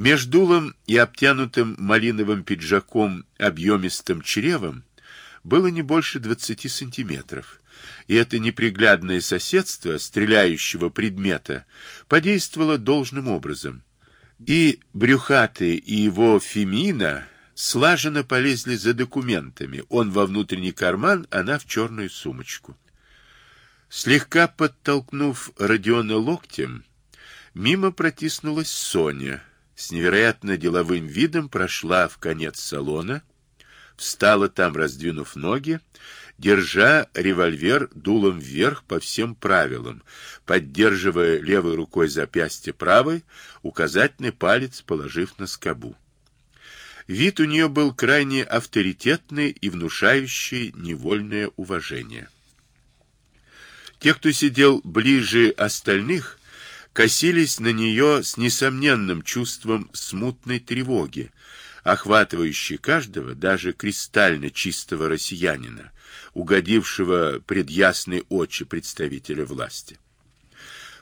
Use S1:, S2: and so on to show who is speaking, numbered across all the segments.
S1: Между дулом и обтянутым малиновым пиджаком объемистым чревом было не больше 20 сантиметров, и это неприглядное соседство стреляющего предмета подействовало должным образом. И Брюхатый, и его Фемина слаженно полезли за документами, он во внутренний карман, она в черную сумочку. Слегка подтолкнув Родиона локтем, мимо протиснулась Соня, с невероятно деловым видом прошла в конец салона, встала там, раздвинув ноги, держа револьвер дулом вверх по всем правилам, поддерживая левой рукой запястье правой, указательный палец положив на скобу. Вид у нее был крайне авторитетный и внушающий невольное уважение. Те, кто сидел ближе остальных, косились на нее с несомненным чувством смутной тревоги, охватывающей каждого, даже кристально чистого россиянина, угодившего пред ясные очи представителя власти.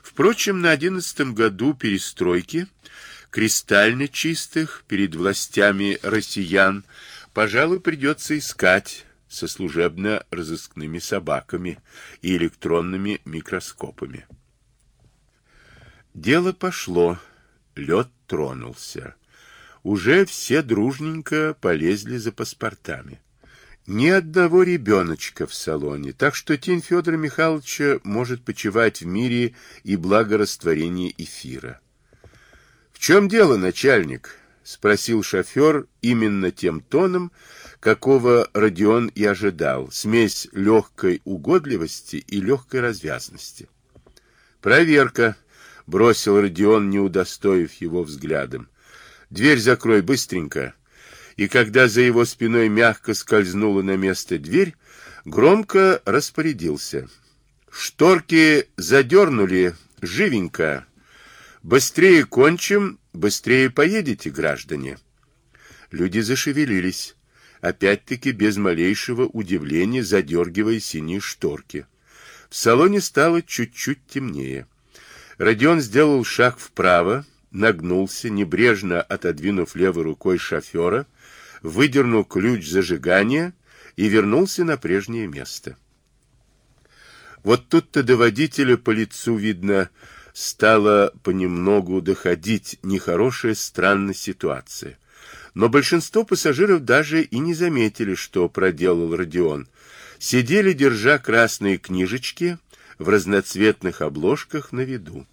S1: Впрочем, на одиннадцатом году перестройки кристально чистых перед властями россиян, пожалуй, придется искать со служебно-розыскными собаками и электронными микроскопами. Дело пошло, лед тронулся. Уже все дружненько полезли за паспортами. Ни одного ребеночка в салоне, так что тень Федора Михайловича может почивать в мире и благорастворении эфира. — В чем дело, начальник? — спросил шофер именно тем тоном, какого Родион и ожидал, смесь легкой угодливости и легкой развязности. — Проверка, бросил Родион, не удостоив его взглядом. Дверь закрой быстренько. И когда за его спиной мягко скользнула на место дверь, громко распорядился. Шторки задернули живенько. Быстрее кончим, быстрее поедете, граждане. Люди зашевелились, опять-таки без малейшего удивления задергивая синие шторки. В салоне стало чуть-чуть темнее. Родион сделал шаг вправо, нагнулся, небрежно отодвинув левой рукой шофера, выдернул ключ зажигания и вернулся на прежнее место. Вот тут-то до водителя по лицу, видно, стала понемногу доходить нехорошая странная ситуация. Но большинство пассажиров даже и не заметили, что проделал Родион. Сидели, держа красные книжечки, в разноцветных обложках на виду.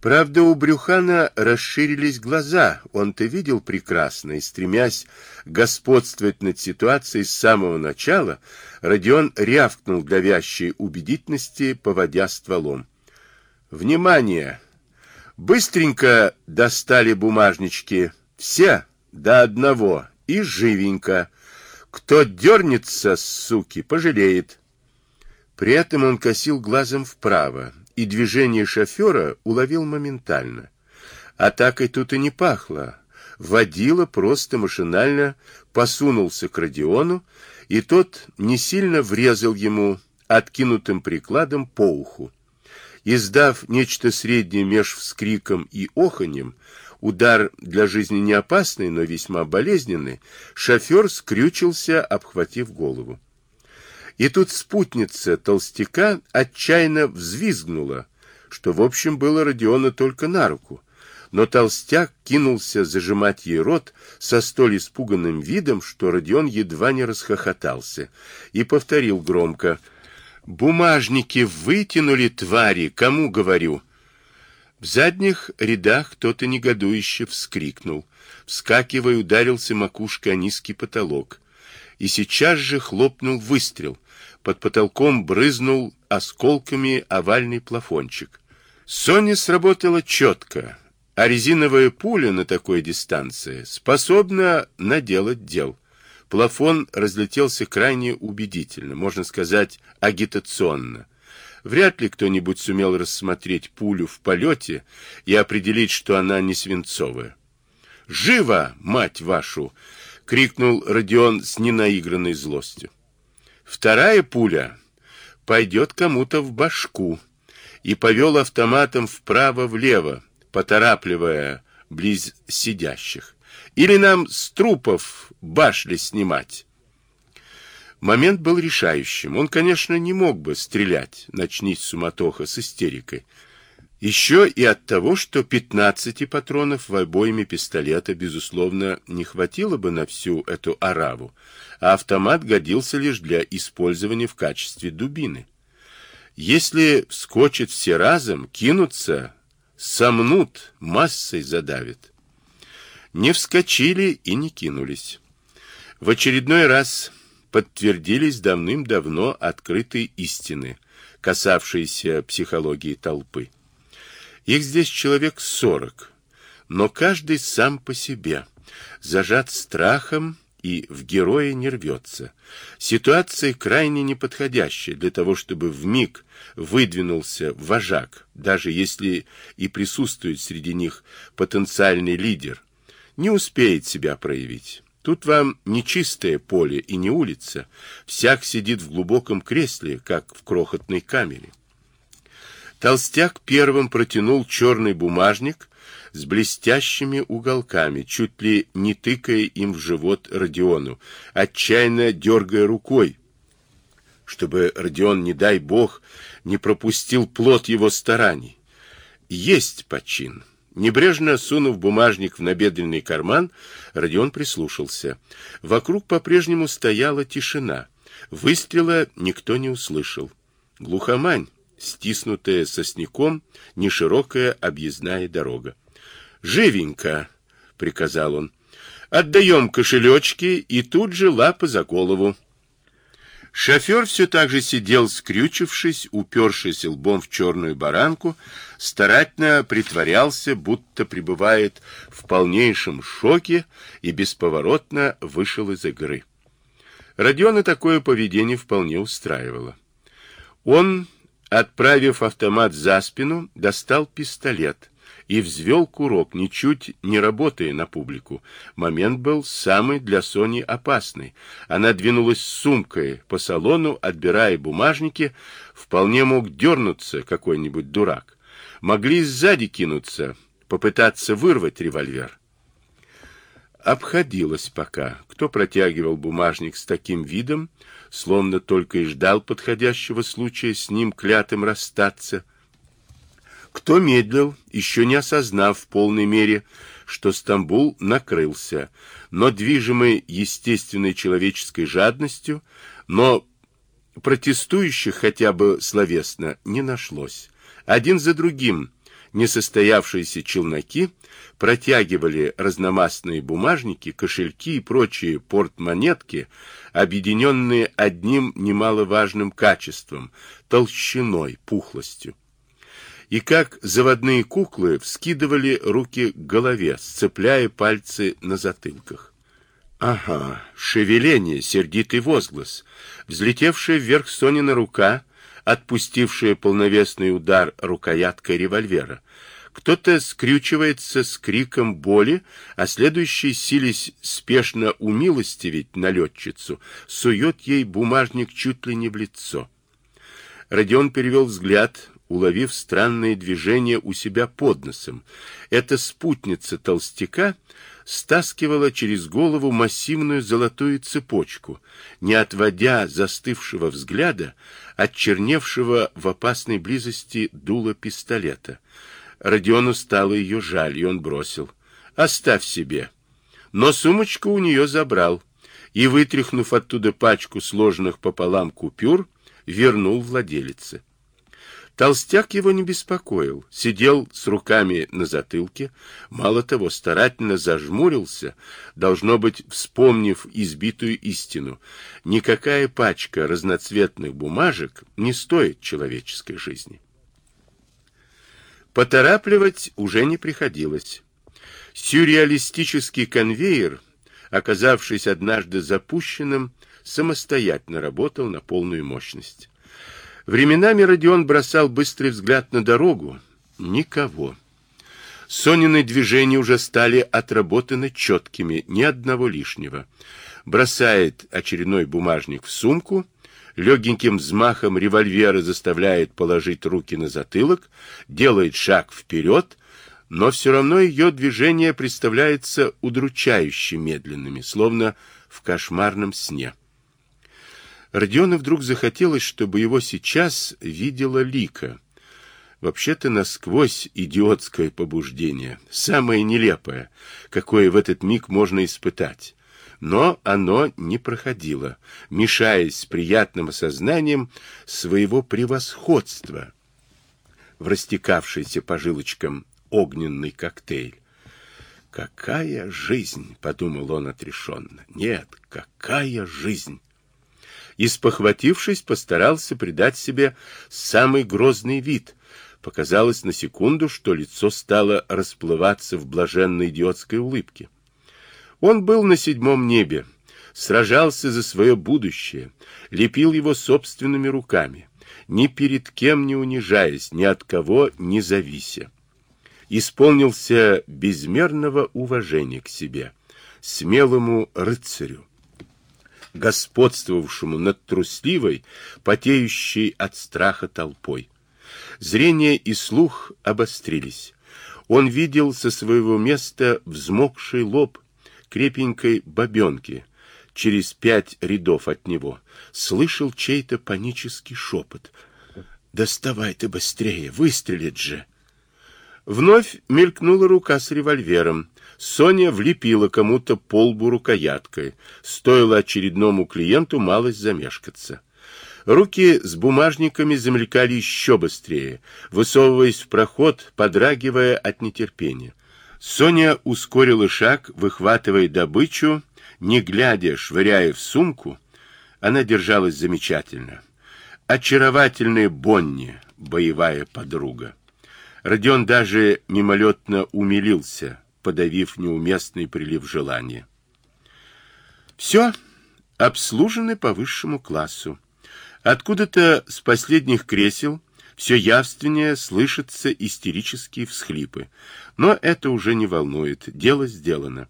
S1: Правда, у Брюхана расширились глаза, он-то видел прекрасно, и, стремясь господствовать над ситуацией с самого начала, Родион рявкнул для вящей убедительности, поводя стволом. «Внимание! Быстренько достали бумажнички, все до одного, и живенько. Кто дернется, суки, пожалеет». При этом он косил глазом вправо, и движение шофера уловил моментально. Атакой тут и не пахло. Водила просто машинально посунулся к Родиону, и тот не сильно врезал ему откинутым прикладом по уху. Издав нечто среднее меж вскриком и оханьем, удар для жизни не опасный, но весьма болезненный, шофер скрючился, обхватив голову. И тут спутница толстяка отчаянно взвизгнула, что, в общем, было Родиона только на руку. Но толстяк кинулся зажимать ей рот со столь испуганным видом, что Родион едва не расхохотался и повторил громко «Бумажники вытянули, твари, кому говорю?» В задних рядах кто-то негодующе вскрикнул. Вскакивая, ударился макушкой о низкий потолок. И сейчас же хлопнул выстрел — под потолком брызнул осколками овальный плафончик. Соня сработала четко, а резиновая пуля на такой дистанции способна наделать дел. Плафон разлетелся крайне убедительно, можно сказать, агитационно. Вряд ли кто-нибудь сумел рассмотреть пулю в полете и определить, что она не свинцовая. «Живо, мать вашу!» — крикнул Родион с ненаигранной злостью. Вторая пуля пойдет кому-то в башку и повел автоматом вправо-влево, поторапливая близ сидящих. Или нам с трупов башли снимать? Момент был решающим. Он, конечно, не мог бы стрелять, начнись суматоха с истерикой. Еще и от того, что 15 патронов в обойме пистолета, безусловно, не хватило бы на всю эту ораву, а автомат годился лишь для использования в качестве дубины. Если вскочат все разом, кинутся, сомнут, массой задавят. Не вскочили и не кинулись. В очередной раз подтвердились давным-давно открытые истины, касавшиеся психологии толпы. Их здесь человек сорок, но каждый сам по себе, зажат страхом и в героя не рвется. Ситуация крайне неподходящая для того, чтобы в миг выдвинулся вожак, даже если и присутствует среди них потенциальный лидер, не успеет себя проявить. Тут вам не чистое поле и не улица, всяк сидит в глубоком кресле, как в крохотной камере. Толстяк первым протянул черный бумажник с блестящими уголками, чуть ли не тыкая им в живот Родиону, отчаянно дергая рукой, чтобы Родион, не дай бог, не пропустил плод его стараний. Есть почин. Небрежно сунув бумажник в набедренный карман, Родион прислушался. Вокруг по-прежнему стояла тишина. Выстрела никто не услышал. Глухомань, стиснутая сосняком, неширокая объездная дорога. «Живенько!» — приказал он. «Отдаем кошелечки и тут же лапы за голову». Шофер все так же сидел, скрючившись, упершись лбом в черную баранку, старательно притворялся, будто пребывает в полнейшем шоке и бесповоротно вышел из игры. Родиона такое поведение вполне устраивало. Он, отправив автомат за спину, достал пистолет, и взвел курок, ничуть не работая на публику. Момент был самый для Сони опасный. Она двинулась с сумкой по салону, отбирая бумажники. Вполне мог дернуться какой-нибудь дурак. Могли сзади кинуться, попытаться вырвать револьвер. Обходилось пока. Кто протягивал бумажник с таким видом, словно только и ждал подходящего случая с ним клятым расстаться, кто медлил, еще не осознав в полной мере, что Стамбул накрылся, но движимый естественной человеческой жадностью, но протестующих хотя бы словесно не нашлось. Один за другим несостоявшиеся челноки протягивали разномастные бумажники, кошельки и прочие портмонетки, объединенные одним немаловажным качеством – толщиной, пухлостью и как заводные куклы вскидывали руки к голове, сцепляя пальцы на затылках. Ага, шевеление, сердитый возглас, взлетевшая вверх Сонина рука, отпустившая полновесный удар рукояткой револьвера. Кто-то скрючивается с криком боли, а следующий, сились спешно умилостивить налетчицу, сует ей бумажник чуть ли не в лицо. Родион перевел взгляд, уловив странные движения у себя под носом. Эта спутница толстяка стаскивала через голову массивную золотую цепочку, не отводя застывшего взгляда от черневшего в опасной близости дула пистолета. Родиону стало ее жаль, и он бросил. «Оставь себе». Но сумочку у нее забрал и, вытряхнув оттуда пачку сложенных пополам купюр, вернул владелице. Толстяк его не беспокоил, сидел с руками на затылке, мало того, старательно зажмурился, должно быть, вспомнив избитую истину. Никакая пачка разноцветных бумажек не стоит человеческой жизни. Поторапливать уже не приходилось. Сюрреалистический конвейер, оказавшись однажды запущенным, самостоятельно работал на полную мощность. Временами Родион бросал быстрый взгляд на дорогу. Никого. Сонины движения уже стали отработаны четкими, ни одного лишнего. Бросает очередной бумажник в сумку, легеньким взмахом револьвера заставляет положить руки на затылок, делает шаг вперед, но все равно ее движение представляется удручающе медленными, словно в кошмарном сне. Родиону вдруг захотелось, чтобы его сейчас видела Лика. Вообще-то насквозь идиотское побуждение, самое нелепое, какое в этот миг можно испытать. Но оно не проходило, мешаясь с приятным осознанием своего превосходства в растекавшийся по жилочкам огненный коктейль. «Какая жизнь!» — подумал он отрешенно. «Нет, какая жизнь!» И, спохватившись, постарался придать себе самый грозный вид. Показалось на секунду, что лицо стало расплываться в блаженной идиотской улыбке. Он был на седьмом небе, сражался за свое будущее, лепил его собственными руками, ни перед кем не унижаясь, ни от кого не завися исполнился безмерного уважения к себе, смелому рыцарю, господствовавшему над трусливой, потеющей от страха толпой. Зрение и слух обострились. Он видел со своего места взмокший лоб крепенькой бабенки, через пять рядов от него, слышал чей-то панический шепот. «Доставай ты быстрее, выстрелит же!» Вновь мелькнула рука с револьвером. Соня влепила кому-то полбу рукояткой. Стоило очередному клиенту малость замешкаться. Руки с бумажниками замелькали еще быстрее, высовываясь в проход, подрагивая от нетерпения. Соня ускорила шаг, выхватывая добычу, не глядя, швыряя в сумку. Она держалась замечательно. Очаровательная Бонни, боевая подруга. Родион даже мимолетно умилился, подавив неуместный прилив желания. Все обслужены по высшему классу. Откуда-то с последних кресел все явственнее слышатся истерические всхлипы. Но это уже не волнует, дело сделано.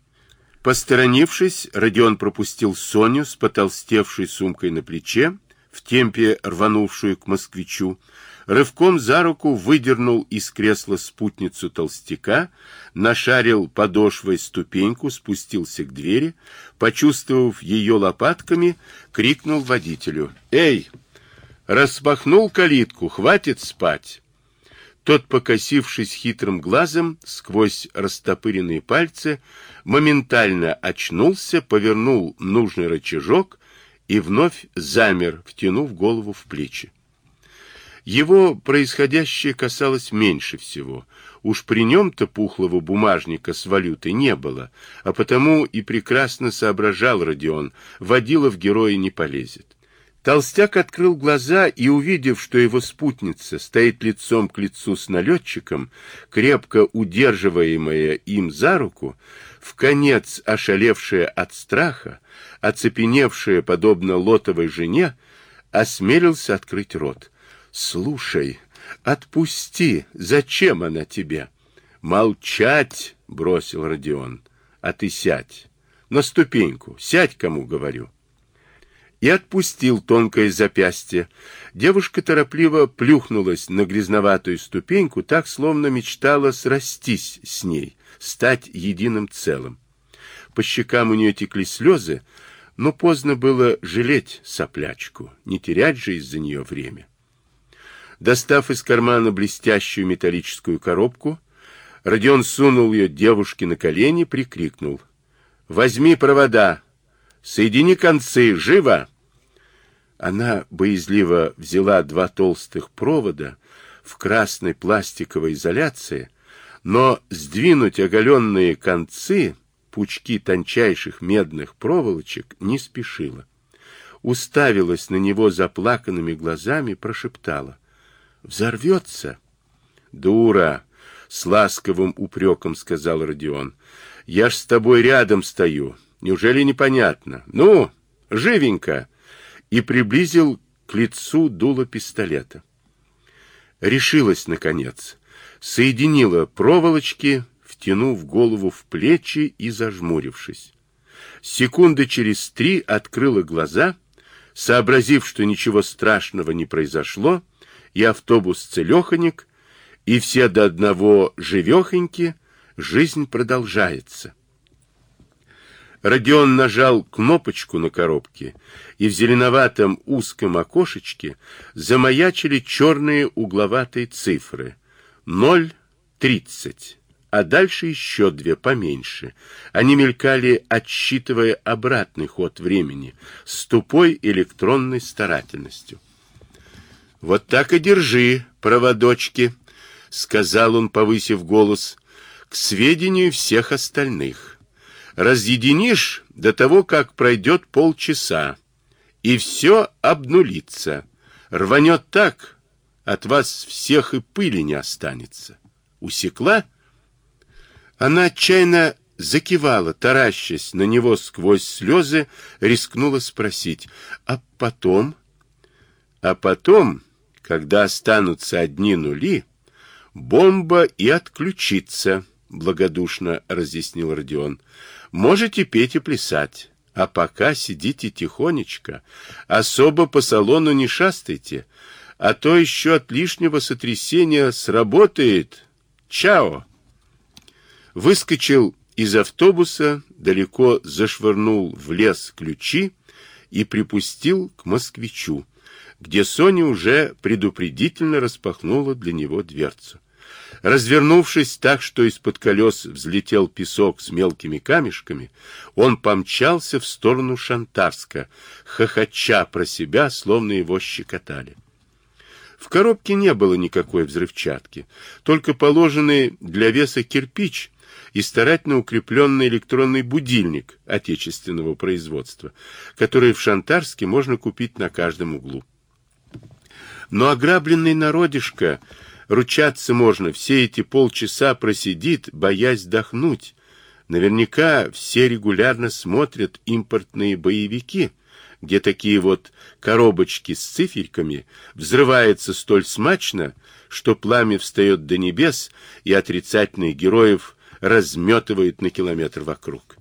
S1: Посторонившись, Родион пропустил Соню с потолстевшей сумкой на плече, в темпе рванувшую к москвичу, рывком за руку выдернул из кресла спутницу толстяка, нашарил подошвой ступеньку, спустился к двери, почувствовав ее лопатками, крикнул водителю. «Эй, распахнул калитку, хватит спать!» Тот, покосившись хитрым глазом сквозь растопыренные пальцы, моментально очнулся, повернул нужный рычажок и вновь замер, втянув голову в плечи. Его происходящее касалось меньше всего. Уж при нем-то пухлого бумажника с валютой не было, а потому и прекрасно соображал Родион, водила в героя не полезет. Толстяк открыл глаза и, увидев, что его спутница стоит лицом к лицу с налетчиком, крепко удерживаемая им за руку, в конец ошалевшая от страха, оцепеневшая, подобно лотовой жене, осмелился открыть рот. Слушай, отпусти, зачем она тебе? Молчать, бросил Родион. А ты сядь. На ступеньку. Сядь, кому говорю. И отпустил тонкое запястье. Девушка торопливо плюхнулась на грязноватую ступеньку, так словно мечтала срастись с ней, стать единым целым. По щекам у нее текли слезы, но поздно было жалеть соплячку, не терять же из-за нее время. Достав из кармана блестящую металлическую коробку, Родион сунул ее девушке на колени, прикрикнул. «Возьми провода! Соедини концы! Живо!» Она боязливо взяла два толстых провода в красной пластиковой изоляции, но сдвинуть оголенные концы, пучки тончайших медных проволочек, не спешила. Уставилась на него заплаканными глазами, прошептала. Взорвется. Дура, с ласковым упреком сказал Родион. Я ж с тобой рядом стою. Неужели непонятно? Ну, живенько. И приблизил к лицу дуло пистолета. Решилась, наконец. Соединила проволочки, втянув голову в плечи и зажмурившись. Секунды через три открыла глаза, сообразив, что ничего страшного не произошло, и автобус целеханик, и все до одного живехоньки, жизнь продолжается. Родион нажал кнопочку на коробке, и в зеленоватом узком окошечке замаячили черные угловатые цифры. 0,30, а дальше еще две поменьше. Они мелькали, отсчитывая обратный ход времени с тупой электронной старательностью. «Вот так и держи, проводочки», — сказал он, повысив голос, — «к сведению всех остальных» разъединишь до того, как пройдет полчаса, и все обнулится. Рванет так, от вас всех и пыли не останется. Усекла? Она отчаянно закивала, таращась на него сквозь слезы, рискнула спросить, а потом? А потом, когда останутся одни нули, бомба и отключится, благодушно разъяснил Родион. Можете петь и плясать, а пока сидите тихонечко, особо по салону не шастайте, а то еще от лишнего сотрясения сработает. Чао! Выскочил из автобуса, далеко зашвырнул в лес ключи и припустил к москвичу, где Соня уже предупредительно распахнула для него дверцу. Развернувшись так, что из-под колес взлетел песок с мелкими камешками, он помчался в сторону Шантарска, хохоча про себя, словно его щекотали. В коробке не было никакой взрывчатки, только положенный для веса кирпич и старательно укрепленный электронный будильник отечественного производства, который в Шантарске можно купить на каждом углу. Но ограбленный народишко Ручаться можно, все эти полчаса просидит, боясь вдохнуть. Наверняка все регулярно смотрят импортные боевики, где такие вот коробочки с циферками взрываются столь смачно, что пламя встает до небес и отрицательных героев разметывает на километр вокруг.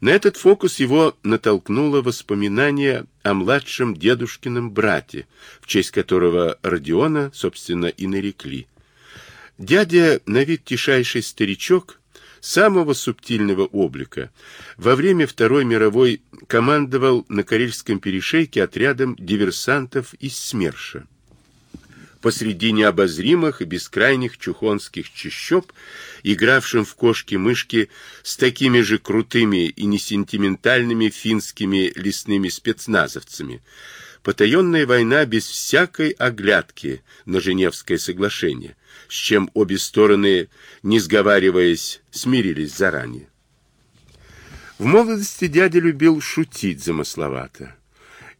S1: На этот фокус его натолкнуло воспоминание о младшем дедушкином брате, в честь которого Родиона, собственно, и нарекли. Дядя, на вид тишайший старичок, самого субтильного облика, во время Второй мировой командовал на Карельском перешейке отрядом диверсантов из СМЕРШа посреди необозримых и бескрайних чухонских чащоб, игравшим в кошки-мышки с такими же крутыми и несентиментальными финскими лесными спецназовцами. Потаенная война без всякой оглядки на Женевское соглашение, с чем обе стороны, не сговариваясь, смирились заранее. В молодости дядя любил шутить замысловато.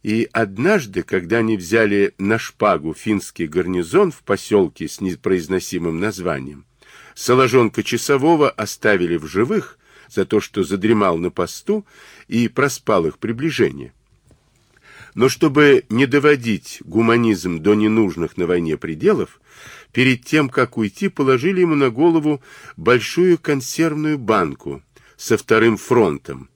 S1: И однажды, когда они взяли на шпагу финский гарнизон в поселке с непроизносимым названием, Соложонка часового оставили в живых за то, что задремал на посту и проспал их приближение. Но чтобы не доводить гуманизм до ненужных на войне пределов, перед тем, как уйти, положили ему на голову большую консервную банку со вторым фронтом,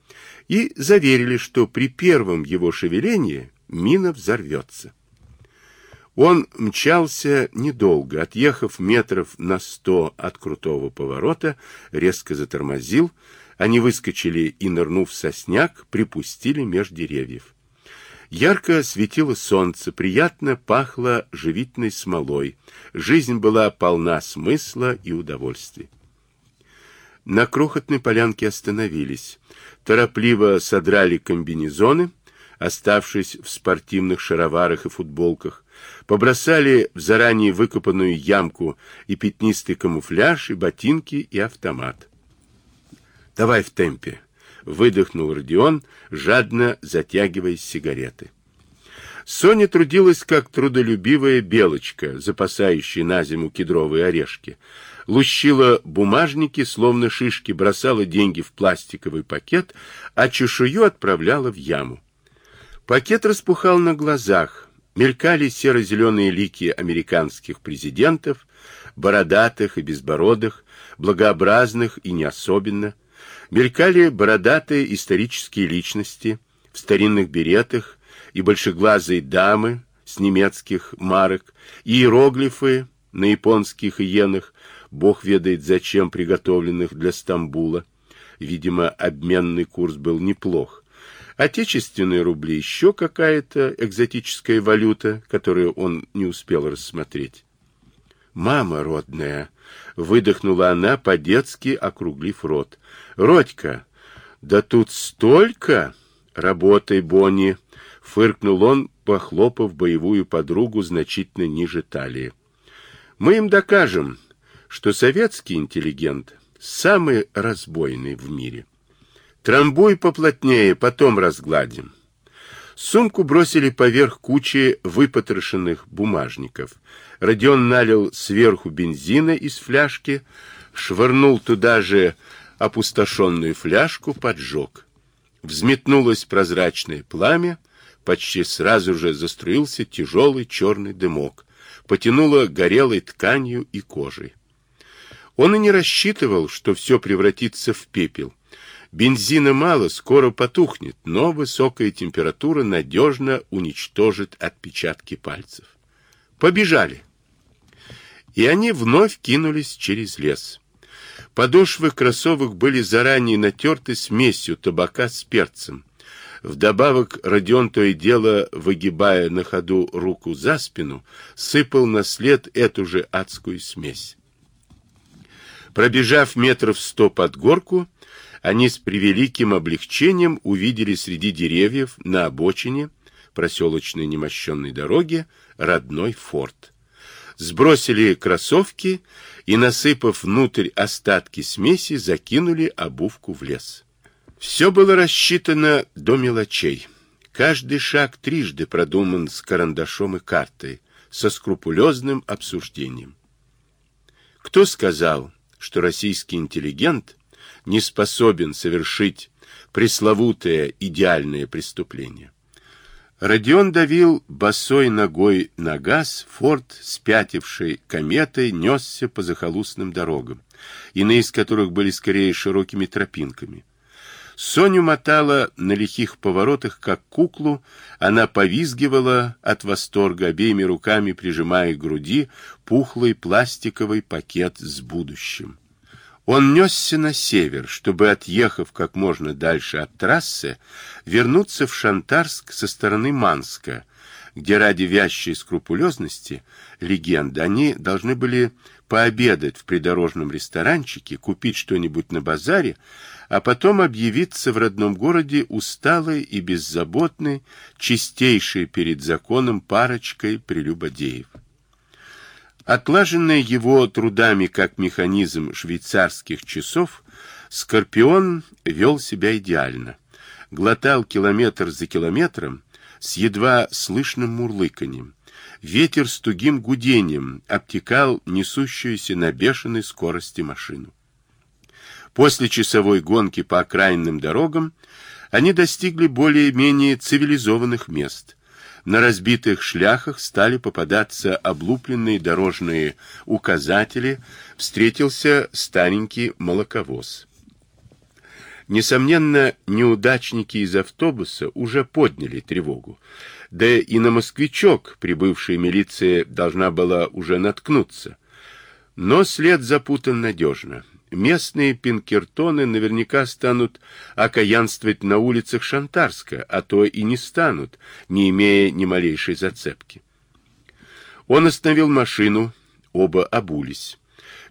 S1: и заверили, что при первом его шевелении мина взорвется. Он мчался недолго, отъехав метров на сто от крутого поворота, резко затормозил, они выскочили и, нырнув в сосняк, припустили меж деревьев. Ярко светило солнце, приятно пахло живительной смолой. Жизнь была полна смысла и удовольствия. На крохотной полянке остановились торопливо содрали комбинезоны, оставшись в спортивных шароварах и футболках, побросали в заранее выкопанную ямку и пятнистый камуфляж, и ботинки, и автомат. «Давай в темпе», — выдохнул Родион, жадно затягивая сигареты. Соня трудилась как трудолюбивая белочка, запасающая на зиму кедровые орешки, лущила бумажники, словно шишки, бросала деньги в пластиковый пакет, а чешую отправляла в яму. Пакет распухал на глазах, мелькали серо-зеленые лики американских президентов, бородатых и безбородых, благообразных и не особенно, мелькали бородатые исторические личности в старинных беретах и большеглазые дамы с немецких марок, иероглифы, на японских иенах, бог ведает зачем приготовленных для Стамбула. Видимо, обменный курс был неплох. Отечественные рубли еще какая-то экзотическая валюта, которую он не успел рассмотреть. «Мама родная!» — выдохнула она, по-детски округлив рот. «Родька, да тут столько!» «Работай, Бонни!» — фыркнул он, похлопав боевую подругу значительно ниже талии. «Мы им докажем, что советский интеллигент самый разбойный в мире. Трамбуй поплотнее, потом разгладим». Сумку бросили поверх кучи выпотрошенных бумажников. Родион налил сверху бензина из фляжки, швырнул туда же опустошенную фляжку, поджег. Взметнулось прозрачное пламя, почти сразу же заструился тяжелый черный дымок, потянуло горелой тканью и кожей. Он и не рассчитывал, что все превратится в пепел. Бензина мало, скоро потухнет, но высокая температура надежно уничтожит отпечатки пальцев. Побежали. И они вновь кинулись через лес. Подошвы кроссовок были заранее натерты смесью табака с перцем. Вдобавок Родион то и дело, выгибая на ходу руку за спину, сыпал на след эту же адскую смесь. Пробежав метров сто под горку, они с превеликим облегчением увидели среди деревьев на обочине проселочной немощенной дороги родной форт. Сбросили кроссовки и, насыпав внутрь остатки смеси, закинули обувку в лес. Все было рассчитано до мелочей. Каждый шаг трижды продуман с карандашом и картой, со скрупулезным обсуждением. Кто сказал, что российский интеллигент не способен совершить пресловутое идеальное преступление? Родион давил босой ногой на газ, форт, спятивший кометой, несся по захолустным дорогам, иные из которых были скорее широкими тропинками. Соню мотала на лихих поворотах, как куклу, она повизгивала от восторга, обеими руками прижимая к груди пухлый пластиковый пакет с будущим. Он несся на север, чтобы, отъехав как можно дальше от трассы, вернуться в Шантарск со стороны Манска, где ради вящей скрупулезности легенды они должны были пообедать в придорожном ресторанчике, купить что-нибудь на базаре, а потом объявиться в родном городе усталой и беззаботной, чистейшей перед законом парочкой прелюбодеев. Отлаженный его трудами как механизм швейцарских часов, Скорпион вел себя идеально. Глотал километр за километром с едва слышным мурлыканьем. Ветер с тугим гудением обтекал несущуюся на бешеной скорости машину. После часовой гонки по окраинным дорогам они достигли более-менее цивилизованных мест – на разбитых шляхах стали попадаться облупленные дорожные указатели, встретился старенький молоковоз. Несомненно, неудачники из автобуса уже подняли тревогу. Да и на москвичок прибывшая милиция должна была уже наткнуться. Но след запутан надежно местные пинкертоны наверняка станут окаянствовать на улицах Шантарска, а то и не станут, не имея ни малейшей зацепки. Он остановил машину, оба обулись.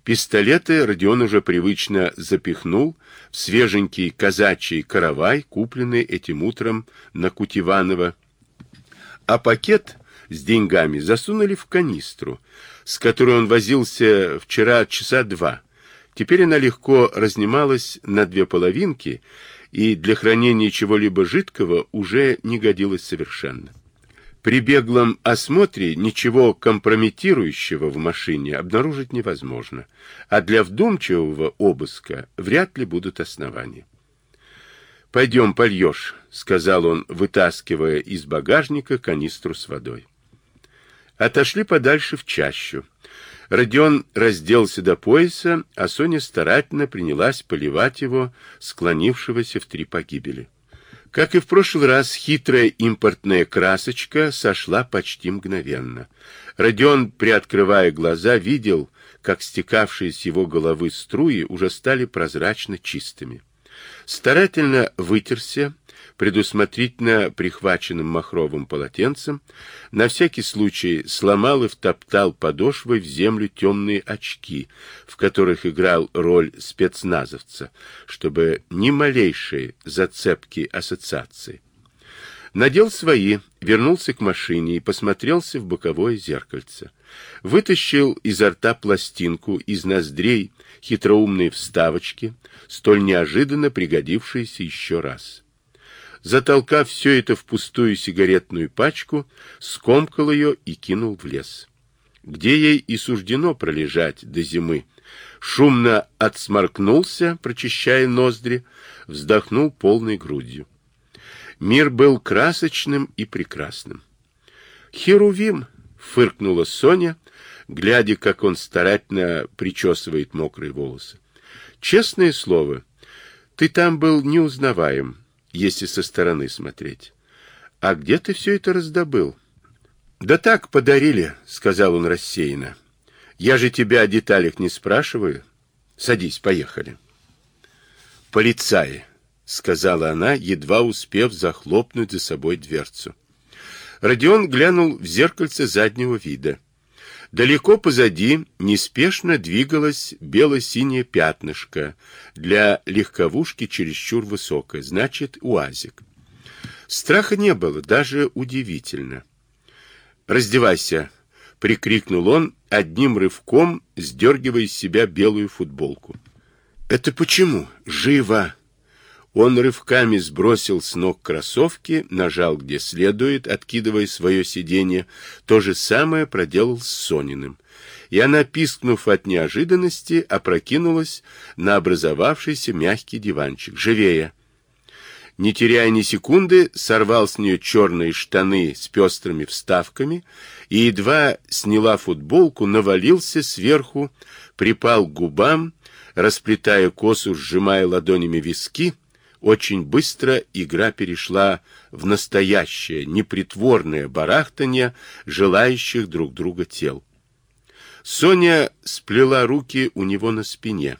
S1: Пистолеты Родион уже привычно запихнул в свеженький казачий каравай, купленный этим утром на Кутиванова, а пакет с деньгами засунули в канистру, с которой он возился вчера часа два, Теперь она легко разнималась на две половинки и для хранения чего-либо жидкого уже не годилась совершенно. При беглом осмотре ничего компрометирующего в машине обнаружить невозможно, а для вдумчивого обыска вряд ли будут основания. «Пойдем, польешь», — сказал он, вытаскивая из багажника канистру с водой. Отошли подальше в чащу. Родион разделся до пояса, а Соня старательно принялась поливать его, склонившегося в три погибели. Как и в прошлый раз, хитрая импортная красочка сошла почти мгновенно. Родион, приоткрывая глаза, видел, как стекавшие с его головы струи уже стали прозрачно чистыми. Старательно вытерся, предусмотрительно прихваченным махровым полотенцем, на всякий случай сломал и втоптал подошвой в землю темные очки, в которых играл роль спецназовца, чтобы ни малейшей зацепки ассоциации. Надел свои, вернулся к машине и посмотрелся в боковое зеркальце. Вытащил изо рта пластинку, из ноздрей хитроумные вставочки, столь неожиданно пригодившиеся еще раз затолкав все это в пустую сигаретную пачку, скомкал ее и кинул в лес. Где ей и суждено пролежать до зимы. Шумно отсморкнулся, прочищая ноздри, вздохнул полной грудью. Мир был красочным и прекрасным. «Херувим!» — фыркнула Соня, глядя, как он старательно причесывает мокрые волосы. «Честное слово, ты там был неузнаваем если со стороны смотреть. А где ты все это раздобыл? Да так, подарили, сказал он рассеянно. Я же тебя о деталях не спрашиваю. Садись, поехали. Полицаи, сказала она, едва успев захлопнуть за собой дверцу. Родион глянул в зеркальце заднего вида. Далеко позади неспешно двигалось бело-синее пятнышко, для легковушки чересчур высокое, значит, УАЗик. Страха не было, даже удивительно. «Раздевайся!» — прикрикнул он, одним рывком сдергивая из себя белую футболку. «Это почему? Живо!» Он рывками сбросил с ног кроссовки, нажал где следует, откидывая свое сиденье. То же самое проделал с Сониным. И она, пискнув от неожиданности, опрокинулась на образовавшийся мягкий диванчик. «Живее!» Не теряя ни секунды, сорвал с нее черные штаны с пестрыми вставками и, едва сняла футболку, навалился сверху, припал к губам, расплетая косу, сжимая ладонями виски, очень быстро игра перешла в настоящее, непритворное барахтание желающих друг друга тел. Соня сплела руки у него на спине,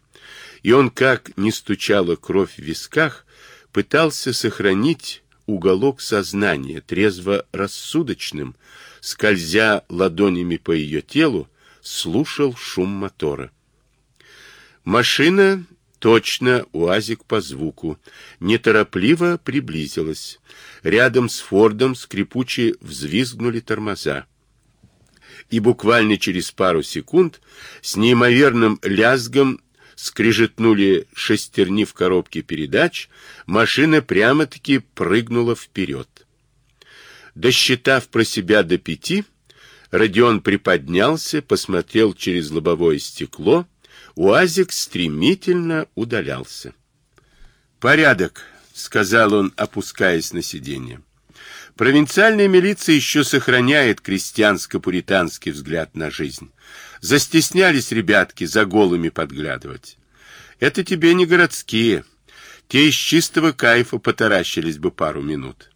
S1: и он, как не стучала кровь в висках, пытался сохранить уголок сознания, трезво рассудочным, скользя ладонями по ее телу, слушал шум мотора. Машина Точно, УАЗик по звуку. Неторопливо приблизилась. Рядом с Фордом скрипуче взвизгнули тормоза. И буквально через пару секунд с неимоверным лязгом скрижетнули шестерни в коробке передач, машина прямо-таки прыгнула вперед. Досчитав про себя до пяти, Родион приподнялся, посмотрел через лобовое стекло — УАЗик стремительно удалялся. «Порядок», — сказал он, опускаясь на сиденье. «Провинциальная милиция еще сохраняет крестьянско-пуританский взгляд на жизнь. Застеснялись ребятки за голыми подглядывать. Это тебе не городские. Те из чистого кайфа потаращились бы пару минут.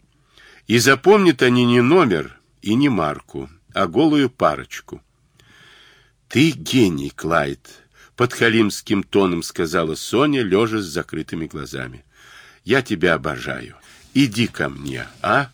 S1: И запомнят они не номер и не марку, а голую парочку. Ты гений, Клайд, подхалимским тоном сказала Соня, лежа с закрытыми глазами. Я тебя обожаю. Иди ко мне, а?